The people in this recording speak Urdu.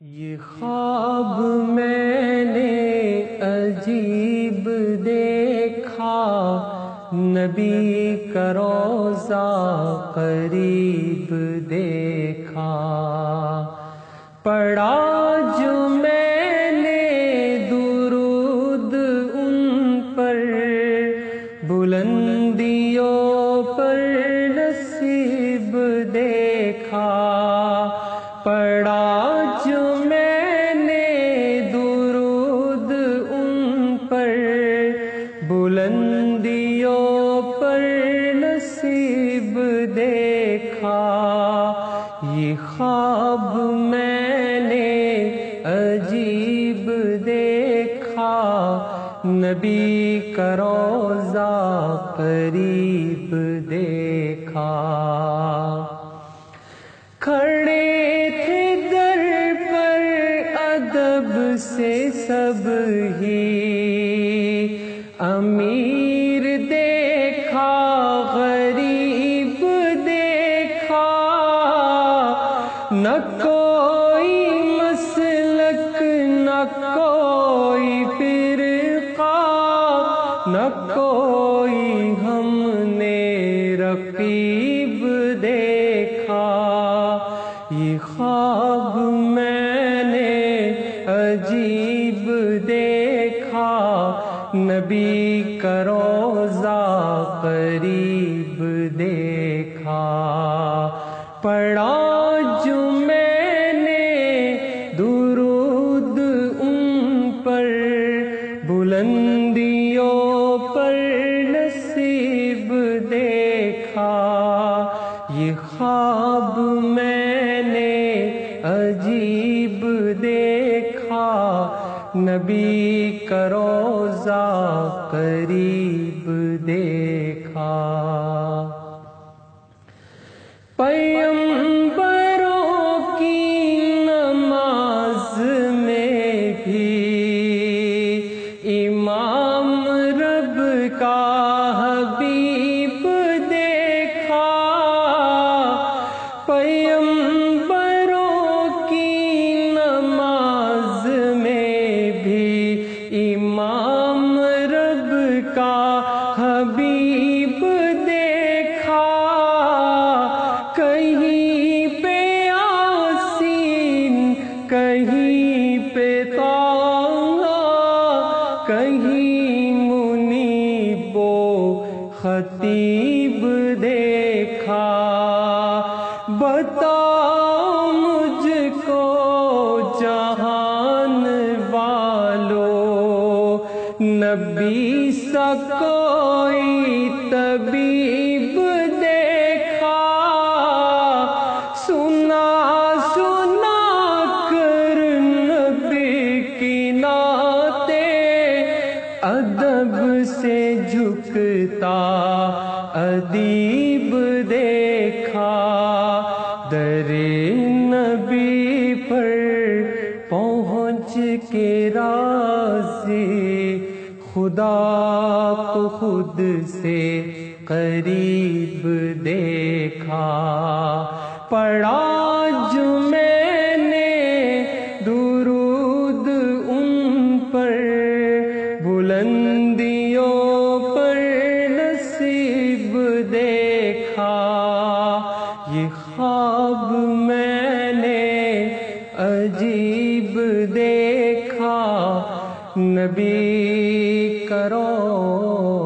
یہ خواب میں نے عجیب دیکھا۔ نبی کا روزہ قریب دیکھا۔ پڑا دیکھا، یہ خواب میں نے عجیب دیکھا۔ نبی کا روزہ قریب دیکھا۔ کھڑے تھے در پر ادب سے سب ہی۔ امیر نہ کوئی مسلک، نہ کوئی فرقہ، نہ کوئی ہم نے رقیب دیکھا۔ یہ خواب میں نے عجیب دیکھا۔ نبی کا روزہ قریب دیکھا۔ پڑا دیکھا یہ خواب میں نے عجیب دیکھا۔ نبی کا روزہ قریب دیکھا۔ پیم پیمبروں کی نماز میں بھی امام رب کا حبیب دیکھا، کہیں پہ آسین، کہیں پہ تاغا کہیں منیب و خطیب دیکھا نبی سا کوئی طبیب دیکھا، سنا سنا کر نبی کی ناتے ادب سے جھکتا، ادیب دیکھا۔ در نبی پر پہنچ کے راضی خدا کو خود سے قریب دیکھا۔ پڑا جو میں نے درود ان پر، بلندیوں پر نصیب دیکھا۔ یہ خواب میں نے عجیب دیکھا۔ نبی کرو